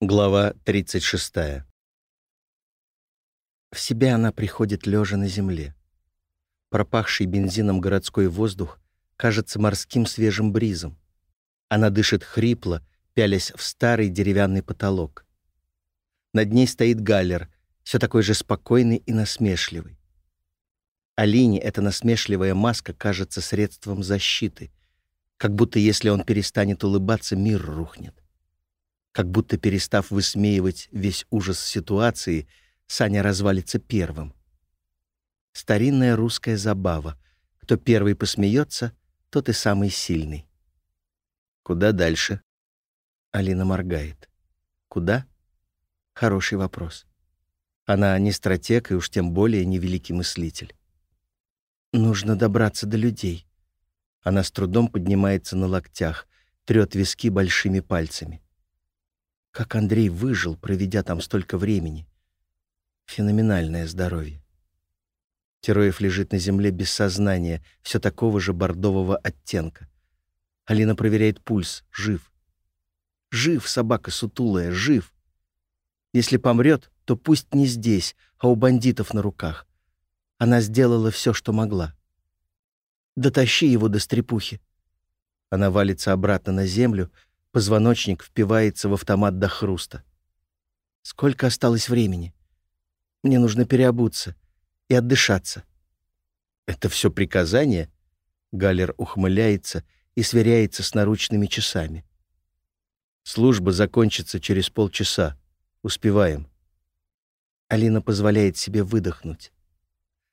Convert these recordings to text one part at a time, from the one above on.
Глава 36. В себя она приходит лежа на земле. Пропахший бензином городской воздух кажется морским свежим бризом. Она дышит хрипло, пялясь в старый деревянный потолок. Над ней стоит галер, все такой же спокойный и насмешливый. Алине эта насмешливая маска кажется средством защиты, как будто если он перестанет улыбаться, мир рухнет. Как будто перестав высмеивать весь ужас ситуации, Саня развалится первым. Старинная русская забава. Кто первый посмеется, тот и самый сильный. Куда дальше? Алина моргает. Куда? Хороший вопрос. Она не стратег и уж тем более не великий мыслитель. Нужно добраться до людей. Она с трудом поднимается на локтях, трет виски большими пальцами. Как Андрей выжил, проведя там столько времени. Феноменальное здоровье. Тероев лежит на земле без сознания, все такого же бордового оттенка. Алина проверяет пульс. Жив. Жив, собака сутулая, жив. Если помрет, то пусть не здесь, а у бандитов на руках. Она сделала все, что могла. Дотащи его до стрепухи. Она валится обратно на землю, Позвоночник впивается в автомат до хруста. Сколько осталось времени? Мне нужно переобуться и отдышаться. Это все приказание? Галер ухмыляется и сверяется с наручными часами. Служба закончится через полчаса. Успеваем. Алина позволяет себе выдохнуть.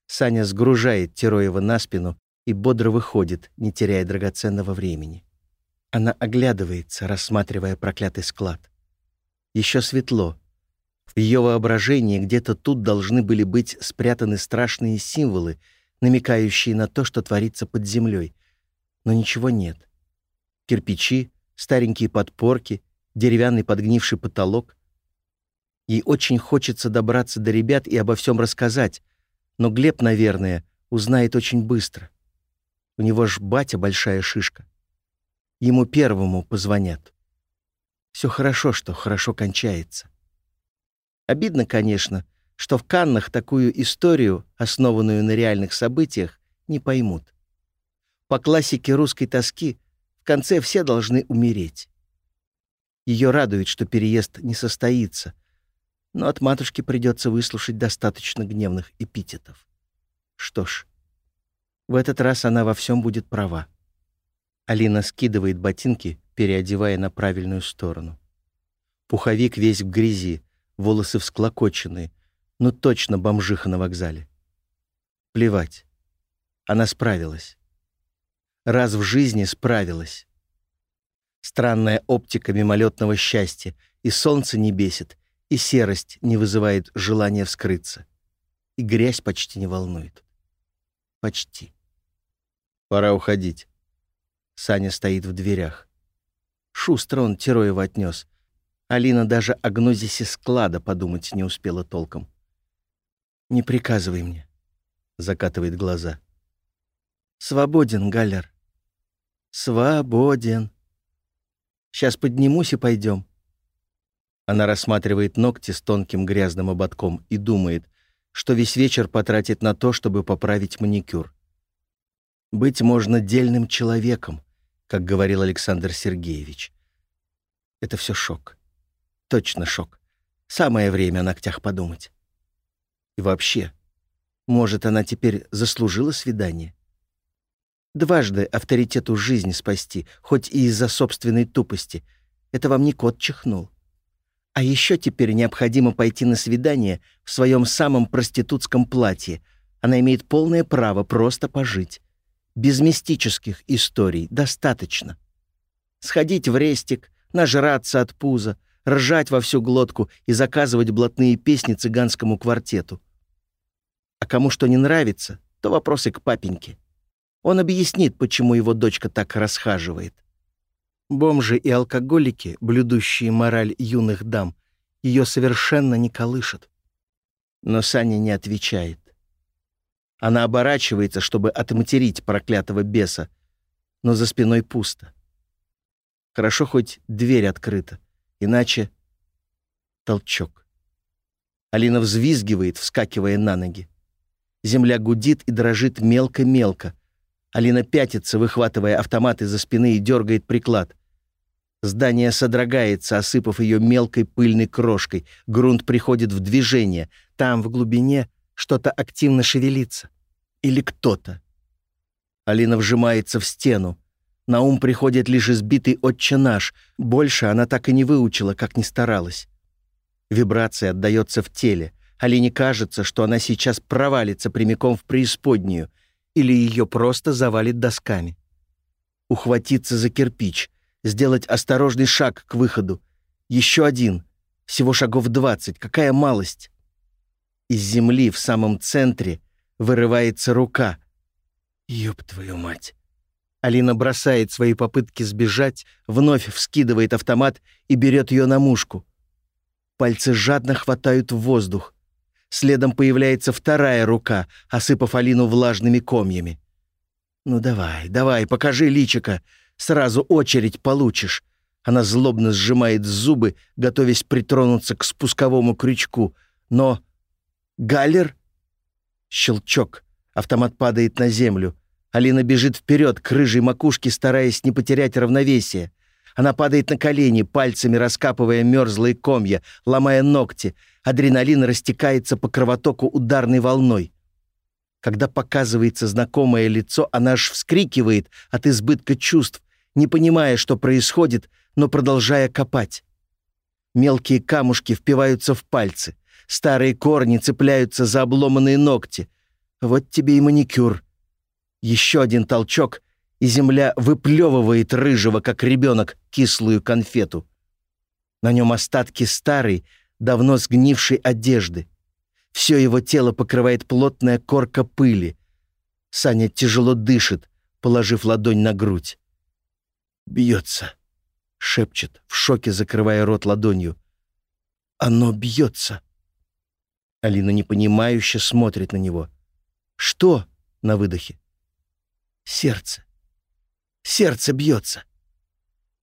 Саня сгружает Тероева на спину и бодро выходит, не теряя драгоценного времени. Она оглядывается, рассматривая проклятый склад. Еще светло. В ее воображении где-то тут должны были быть спрятаны страшные символы, намекающие на то, что творится под землей. Но ничего нет. Кирпичи, старенькие подпорки, деревянный подгнивший потолок. Ей очень хочется добраться до ребят и обо всем рассказать, но Глеб, наверное, узнает очень быстро. У него ж батя большая шишка. Ему первому позвонят. Все хорошо, что хорошо кончается. Обидно, конечно, что в Каннах такую историю, основанную на реальных событиях, не поймут. По классике русской тоски в конце все должны умереть. Ее радует, что переезд не состоится, но от матушки придется выслушать достаточно гневных эпитетов. Что ж, в этот раз она во всем будет права. Алина скидывает ботинки, переодевая на правильную сторону. Пуховик весь в грязи, волосы всклокоченные. Ну точно бомжиха на вокзале. Плевать. Она справилась. Раз в жизни справилась. Странная оптика мимолетного счастья. И солнце не бесит, и серость не вызывает желания вскрыться. И грязь почти не волнует. Почти. Пора уходить. Саня стоит в дверях. Шустро он Тероева отнес. Алина даже о гнозисе склада подумать не успела толком. «Не приказывай мне», — закатывает глаза. «Свободен, Галер. Свободен. Сейчас поднимусь и пойдем». Она рассматривает ногти с тонким грязным ободком и думает, что весь вечер потратит на то, чтобы поправить маникюр. Быть можно дельным человеком, как говорил Александр Сергеевич. Это все шок. Точно шок. Самое время о ногтях подумать. И вообще, может, она теперь заслужила свидание? Дважды авторитету жизни спасти, хоть и из-за собственной тупости. Это вам не кот чихнул. А еще теперь необходимо пойти на свидание в своем самом проститутском платье. Она имеет полное право просто пожить. Без мистических историй достаточно. Сходить в рестик, нажраться от пуза, ржать во всю глотку и заказывать блатные песни цыганскому квартету. А кому что не нравится, то вопросы к папеньке. Он объяснит, почему его дочка так расхаживает. Бомжи и алкоголики, блюдущие мораль юных дам, ее совершенно не колышет. Но Саня не отвечает. Она оборачивается, чтобы отматерить проклятого беса, но за спиной пусто. Хорошо хоть дверь открыта, иначе... Толчок. Алина взвизгивает, вскакивая на ноги. Земля гудит и дрожит мелко-мелко. Алина пятится, выхватывая автомат из-за спины и дергает приклад. Здание содрогается, осыпав ее мелкой пыльной крошкой. Грунт приходит в движение. Там, в глубине, что-то активно шевелится. Или кто-то. Алина вжимается в стену. На ум приходит лишь избитый отче наш. Больше она так и не выучила, как ни старалась. Вибрация отдается в теле. Алине кажется, что она сейчас провалится прямиком в преисподнюю, или ее просто завалит досками. Ухватиться за кирпич, сделать осторожный шаг к выходу. Еще один. Всего шагов двадцать. Какая малость. Из земли в самом центре вырывается рука. Ёб твою мать. Алина бросает свои попытки сбежать, вновь вскидывает автомат и берет ее на мушку. Пальцы жадно хватают в воздух. Следом появляется вторая рука, осыпав Алину влажными комьями. «Ну давай, давай, покажи личика. Сразу очередь получишь». Она злобно сжимает зубы, готовясь притронуться к спусковому крючку. Но... Галлер? Щелчок. Автомат падает на землю. Алина бежит вперед к рыжей макушке, стараясь не потерять равновесие. Она падает на колени, пальцами раскапывая мерзлые комья, ломая ногти. Адреналин растекается по кровотоку ударной волной. Когда показывается знакомое лицо, она аж вскрикивает от избытка чувств, не понимая, что происходит, но продолжая копать. Мелкие камушки впиваются в пальцы. Старые корни цепляются за обломанные ногти. Вот тебе и маникюр. Еще один толчок, и земля выплевывает рыжего, как ребенок, кислую конфету. На нем остатки старой, давно сгнившей одежды. Все его тело покрывает плотная корка пыли. Саня тяжело дышит, положив ладонь на грудь. «Бьется», — шепчет, в шоке закрывая рот ладонью. «Оно бьется». Алина непонимающе смотрит на него. «Что?» — на выдохе. «Сердце. Сердце бьется».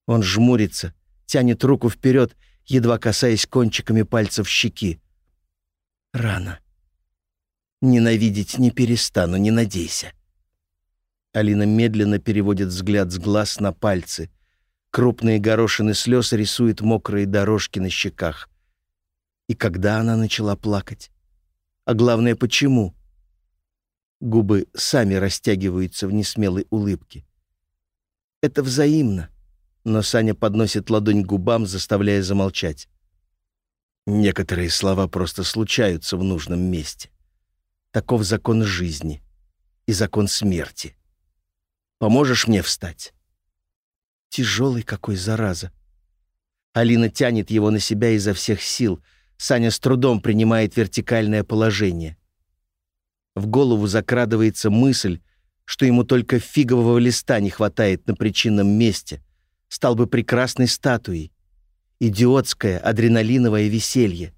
Он жмурится, тянет руку вперед, едва касаясь кончиками пальцев щеки. «Рано. Ненавидеть не перестану, не надейся». Алина медленно переводит взгляд с глаз на пальцы. Крупные горошины слез рисуют мокрые дорожки на щеках. И когда она начала плакать? А главное, почему? Губы сами растягиваются в несмелой улыбке. Это взаимно. Но Саня подносит ладонь к губам, заставляя замолчать. Некоторые слова просто случаются в нужном месте. Таков закон жизни и закон смерти. Поможешь мне встать? Тяжелый какой, зараза. Алина тянет его на себя изо всех сил. Саня с трудом принимает вертикальное положение. В голову закрадывается мысль, что ему только фигового листа не хватает на причинном месте. Стал бы прекрасной статуей. Идиотское адреналиновое веселье.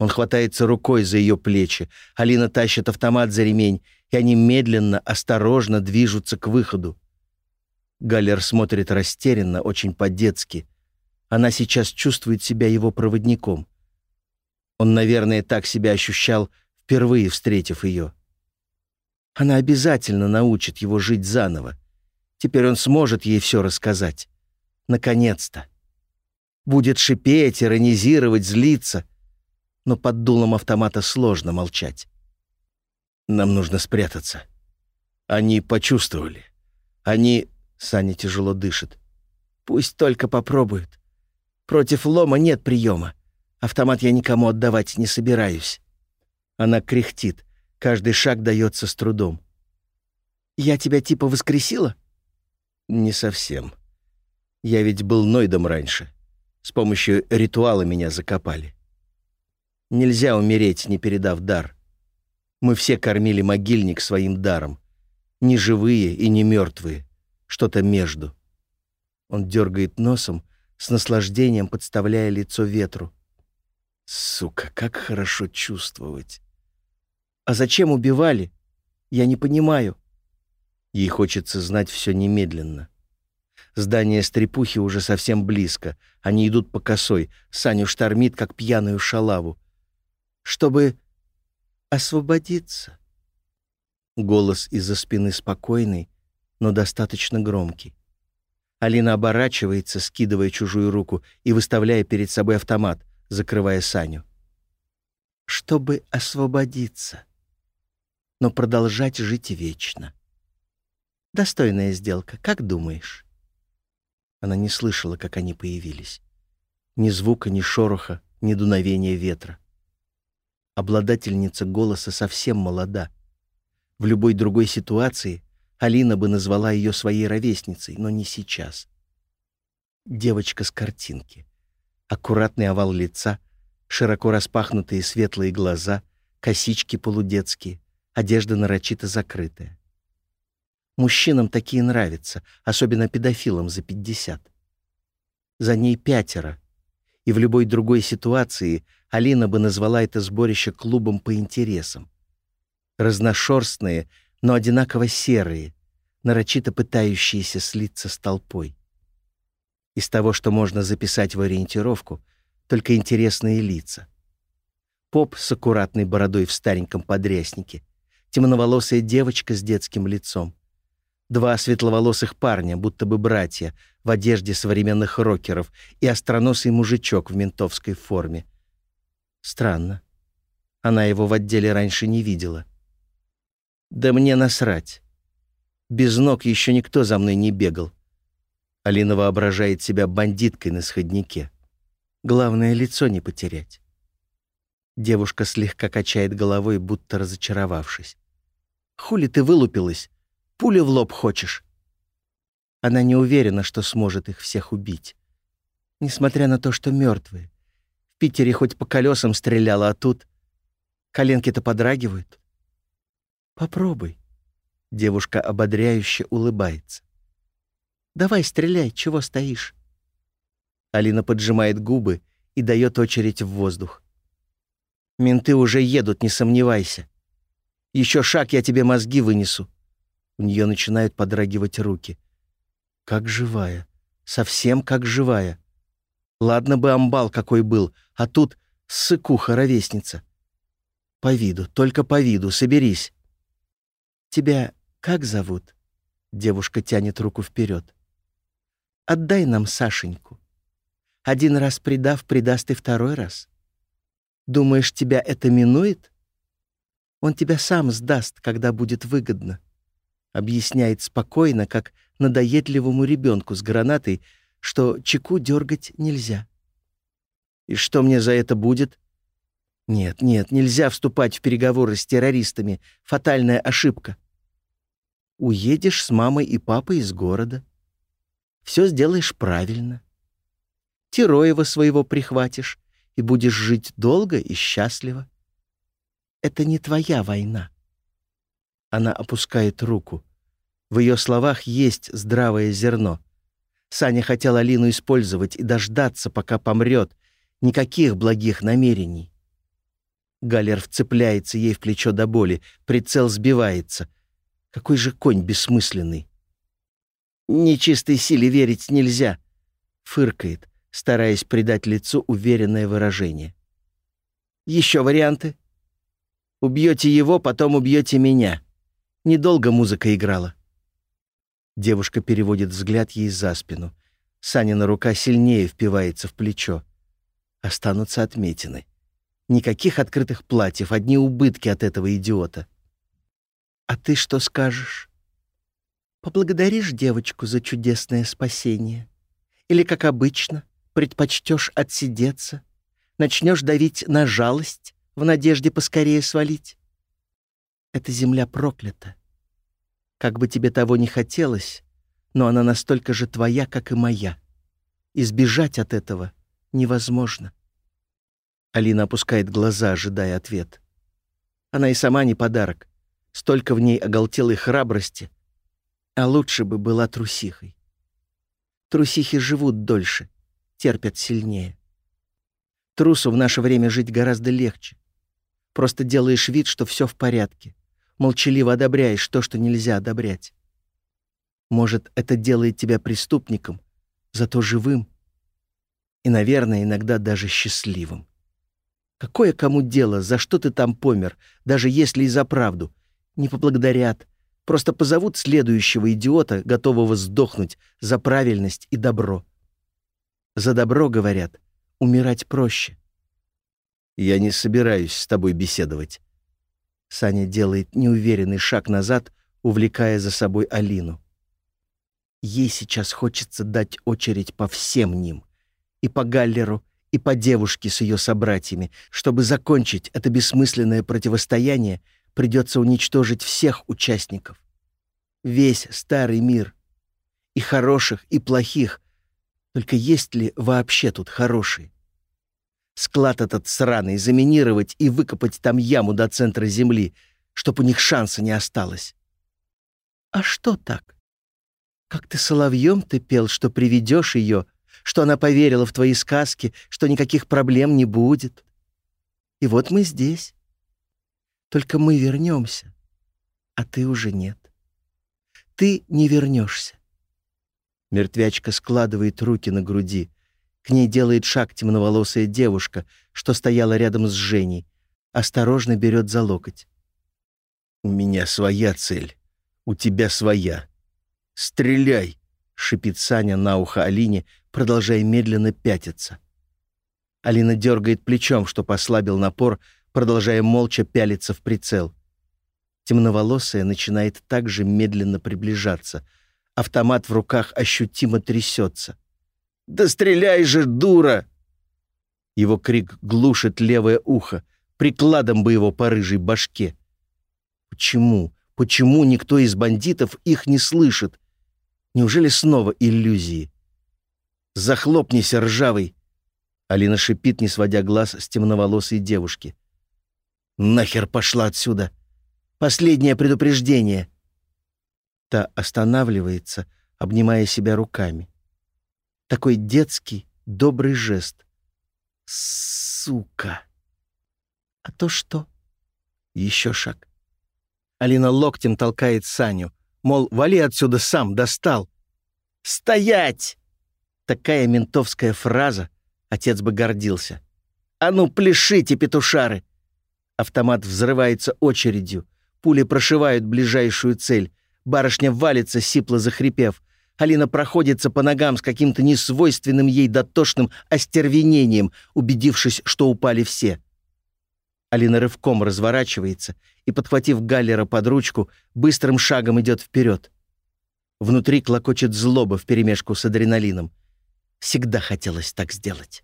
Он хватается рукой за ее плечи. Алина тащит автомат за ремень, и они медленно, осторожно движутся к выходу. Галлер смотрит растерянно, очень по-детски. Она сейчас чувствует себя его проводником. Он, наверное, так себя ощущал впервые встретив ее. Она обязательно научит его жить заново. Теперь он сможет ей все рассказать. Наконец-то. Будет шипеть, иронизировать, злиться. Но под дулом автомата сложно молчать. Нам нужно спрятаться. Они почувствовали. Они... Саня тяжело дышит. Пусть только попробуют. Против лома нет приема. Автомат я никому отдавать не собираюсь. Она кряхтит. Каждый шаг дается с трудом. «Я тебя типа воскресила?» «Не совсем. Я ведь был Нойдом раньше. С помощью ритуала меня закопали. Нельзя умереть, не передав дар. Мы все кормили могильник своим даром. Не живые и не мертвые. Что-то между». Он дергает носом, с наслаждением подставляя лицо ветру. Сука, как хорошо чувствовать. А зачем убивали? Я не понимаю. Ей хочется знать все немедленно. Здание стрепухи уже совсем близко. Они идут по косой. Саню штормит, как пьяную шалаву. Чтобы освободиться. Голос из-за спины спокойный, но достаточно громкий. Алина оборачивается, скидывая чужую руку и выставляя перед собой автомат, закрывая Саню. Чтобы освободиться, но продолжать жить вечно. Достойная сделка, как думаешь? Она не слышала, как они появились. Ни звука, ни шороха, ни дуновения ветра. Обладательница голоса совсем молода. В любой другой ситуации Алина бы назвала ее своей ровесницей, но не сейчас. Девочка с картинки. Аккуратный овал лица, широко распахнутые светлые глаза, косички полудетские, одежда нарочито закрытая. Мужчинам такие нравятся, особенно педофилам за 50. За ней пятеро. И в любой другой ситуации Алина бы назвала это сборище клубом по интересам. Разношерстные, но одинаково серые, нарочито пытающиеся слиться с толпой. Из того, что можно записать в ориентировку, только интересные лица. Поп с аккуратной бородой в стареньком подряснике, темноволосая девочка с детским лицом, Два светловолосых парня, будто бы братья, в одежде современных рокеров и остроносый мужичок в ментовской форме. Странно. Она его в отделе раньше не видела. Да мне насрать. Без ног еще никто за мной не бегал. Алина воображает себя бандиткой на сходнике. Главное, лицо не потерять. Девушка слегка качает головой, будто разочаровавшись. «Хули ты вылупилась? Пули в лоб хочешь?» Она не уверена, что сможет их всех убить. Несмотря на то, что мертвые. В Питере хоть по колесам стреляла, а тут... Коленки-то подрагивают. «Попробуй». Девушка ободряюще улыбается. «Давай, стреляй, чего стоишь?» Алина поджимает губы и дает очередь в воздух. «Менты уже едут, не сомневайся. Еще шаг, я тебе мозги вынесу». У нее начинают подрагивать руки. Как живая. Совсем как живая. Ладно бы амбал какой был, а тут ссыкуха-ровесница. По виду, только по виду, соберись. Тебя как зовут? Девушка тянет руку вперед. Отдай нам Сашеньку. Один раз предав, предаст и второй раз. Думаешь, тебя это минует? Он тебя сам сдаст, когда будет выгодно объясняет спокойно, как надоедливому ребенку с гранатой, что чеку дергать нельзя. И что мне за это будет? Нет, нет, нельзя вступать в переговоры с террористами. Фатальная ошибка. Уедешь с мамой и папой из города. Все сделаешь правильно. Тероева своего прихватишь и будешь жить долго и счастливо. Это не твоя война. Она опускает руку. В ее словах есть здравое зерно. Саня хотел Алину использовать и дождаться, пока помрет. Никаких благих намерений. Галер вцепляется ей в плечо до боли, прицел сбивается. Какой же конь бессмысленный. «Нечистой силе верить нельзя», — фыркает, стараясь придать лицу уверенное выражение. «Еще варианты? Убьете его, потом убьете меня». Недолго музыка играла. Девушка переводит взгляд ей за спину. Санина рука сильнее впивается в плечо. Останутся отметины. Никаких открытых платьев, одни убытки от этого идиота. «А ты что скажешь?» «Поблагодаришь девочку за чудесное спасение? Или, как обычно, предпочтешь отсидеться? Начнешь давить на жалость в надежде поскорее свалить?» Эта земля проклята. Как бы тебе того не хотелось, но она настолько же твоя, как и моя. Избежать от этого невозможно. Алина опускает глаза, ожидая ответ. Она и сама не подарок. Столько в ней оголтелой храбрости. А лучше бы была трусихой. Трусихи живут дольше, терпят сильнее. Трусу в наше время жить гораздо легче. Просто делаешь вид, что все в порядке молчаливо одобряешь то, что нельзя одобрять. Может, это делает тебя преступником, зато живым. И, наверное, иногда даже счастливым. Какое кому дело, за что ты там помер, даже если и за правду? Не поблагодарят, просто позовут следующего идиота, готового сдохнуть за правильность и добро. За добро, говорят, умирать проще. Я не собираюсь с тобой беседовать. Саня делает неуверенный шаг назад, увлекая за собой Алину. Ей сейчас хочется дать очередь по всем ним. И по Галлеру, и по девушке с ее собратьями. Чтобы закончить это бессмысленное противостояние, придется уничтожить всех участников. Весь старый мир. И хороших, и плохих. Только есть ли вообще тут хорошие? Склад этот сраный заминировать и выкопать там яму до центра земли, чтоб у них шанса не осталось. А что так? Как ты соловьем ты пел, что приведешь ее, что она поверила в твои сказки, что никаких проблем не будет. И вот мы здесь. Только мы вернемся, а ты уже нет. Ты не вернешься. Мертвячка складывает руки на груди. К ней делает шаг темноволосая девушка, что стояла рядом с Женей. Осторожно берет за локоть. «У меня своя цель, у тебя своя. Стреляй!» — шипит Саня на ухо Алине, продолжая медленно пятиться. Алина дергает плечом, что послабил напор, продолжая молча пялиться в прицел. Темноволосая начинает также медленно приближаться. Автомат в руках ощутимо трясется. «Да стреляй же, дура!» Его крик глушит левое ухо. Прикладом бы его по рыжей башке. Почему? Почему никто из бандитов их не слышит? Неужели снова иллюзии? «Захлопнись, ржавый!» Алина шипит, не сводя глаз с темноволосой девушки. «Нахер пошла отсюда! Последнее предупреждение!» Та останавливается, обнимая себя руками. Такой детский, добрый жест. Сука! А то что? Еще шаг. Алина локтем толкает Саню. Мол, вали отсюда сам, достал. «Стоять!» Такая ментовская фраза, отец бы гордился. «А ну, пляшите, петушары!» Автомат взрывается очередью. Пули прошивают ближайшую цель. Барышня валится, сипло захрипев. Алина проходится по ногам с каким-то несвойственным ей дотошным остервенением, убедившись, что упали все. Алина рывком разворачивается и, подхватив Галлера под ручку, быстрым шагом идет вперед. Внутри клокочет злоба вперемешку с адреналином. Всегда хотелось так сделать.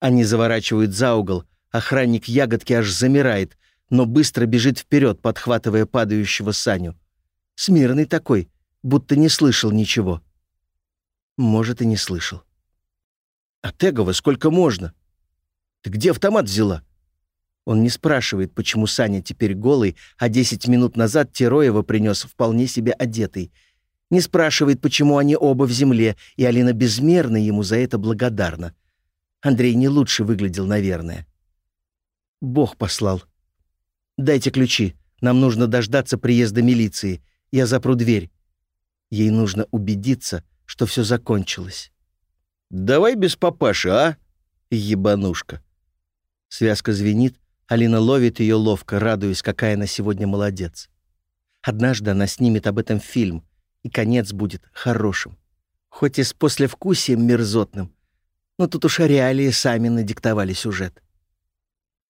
Они заворачивают за угол, охранник ягодки аж замирает, но быстро бежит вперед, подхватывая падающего Саню. Смирный такой, будто не слышал ничего. Может, и не слышал. «А Тегова сколько можно? Ты где автомат взяла?» Он не спрашивает, почему Саня теперь голый, а 10 минут назад Тероева принес вполне себе одетый. Не спрашивает, почему они оба в земле, и Алина безмерно ему за это благодарна. Андрей не лучше выглядел, наверное. Бог послал. «Дайте ключи. Нам нужно дождаться приезда милиции. Я запру дверь». Ей нужно убедиться, что все закончилось. «Давай без папаши, а?» Ебанушка. Связка звенит, Алина ловит ее ловко, радуясь, какая она сегодня молодец. Однажды она снимет об этом фильм, и конец будет хорошим. Хоть и с послевкусием мерзотным, но тут уж реалии сами надиктовали сюжет.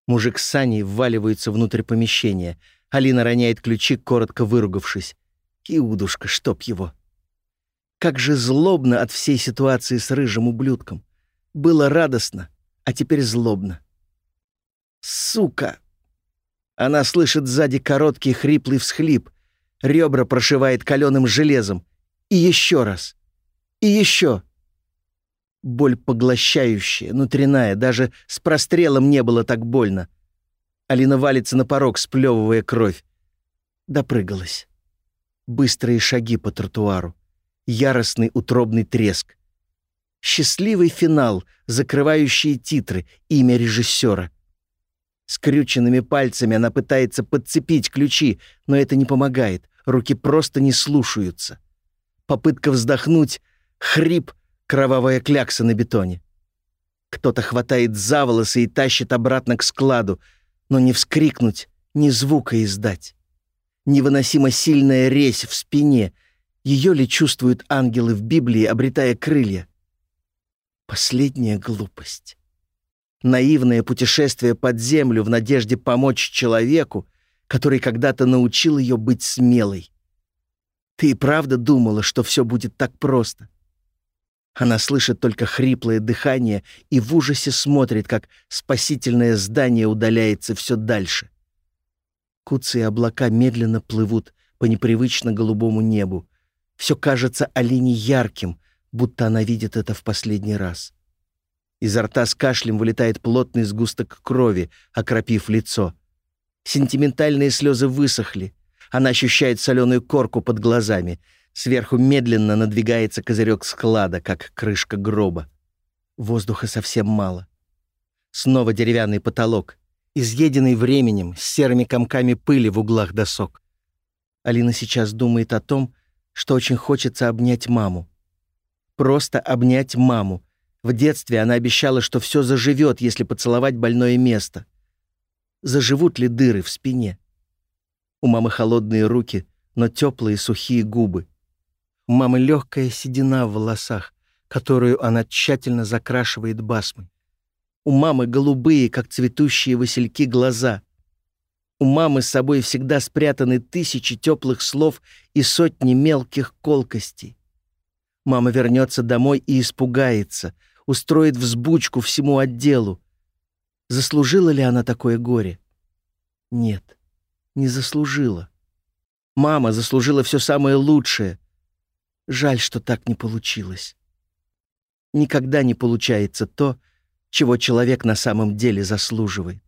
Мужик с Саней вваливается внутрь помещения. Алина роняет ключи, коротко выругавшись. Иудушка, чтоб его. Как же злобно от всей ситуации с рыжим ублюдком. Было радостно, а теперь злобно. Сука! Она слышит сзади короткий хриплый всхлип. Ребра прошивает каленым железом. И еще раз. И еще. Боль поглощающая, внутренняя, даже с прострелом не было так больно. Алина валится на порог, сплевывая кровь. Допрыгалась. Быстрые шаги по тротуару. Яростный утробный треск. Счастливый финал, закрывающие титры, имя режиссера — Скрюченными пальцами она пытается подцепить ключи, но это не помогает. Руки просто не слушаются. Попытка вздохнуть, хрип, кровавая клякса на бетоне. Кто-то хватает за волосы и тащит обратно к складу, но не вскрикнуть, ни звука издать. Невыносимо сильная резь в спине. Ее ли чувствуют ангелы в Библии, обретая крылья? Последняя глупость. Наивное путешествие под землю в надежде помочь человеку, который когда-то научил ее быть смелой. Ты и правда думала, что все будет так просто? Она слышит только хриплое дыхание и в ужасе смотрит, как спасительное здание удаляется все дальше. Куцы и облака медленно плывут по непривычно голубому небу. Все кажется Алине ярким, будто она видит это в последний раз. Изо рта с кашлем вылетает плотный сгусток крови, окропив лицо. Сентиментальные слезы высохли. Она ощущает соленую корку под глазами — Сверху медленно надвигается козырек склада, как крышка гроба. Воздуха совсем мало. Снова деревянный потолок, изъеденный временем, с серыми комками пыли в углах досок. Алина сейчас думает о том, что очень хочется обнять маму. Просто обнять маму. В детстве она обещала, что все заживет, если поцеловать больное место. Заживут ли дыры в спине? У мамы холодные руки, но теплые сухие губы. У мамы легкая седина в волосах, которую она тщательно закрашивает басмой. У мамы голубые, как цветущие васильки, глаза. У мамы с собой всегда спрятаны тысячи теплых слов и сотни мелких колкостей. Мама вернется домой и испугается, устроит взбучку всему отделу. Заслужила ли она такое горе? Нет, не заслужила. Мама заслужила все самое лучшее — Жаль, что так не получилось. Никогда не получается то, чего человек на самом деле заслуживает.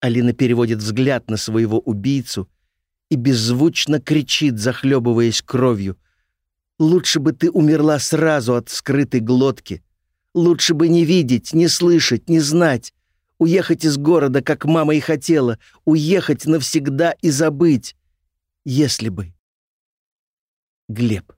Алина переводит взгляд на своего убийцу и беззвучно кричит, захлебываясь кровью. «Лучше бы ты умерла сразу от скрытой глотки. Лучше бы не видеть, не слышать, не знать. Уехать из города, как мама и хотела. Уехать навсегда и забыть. Если бы...» Глеб.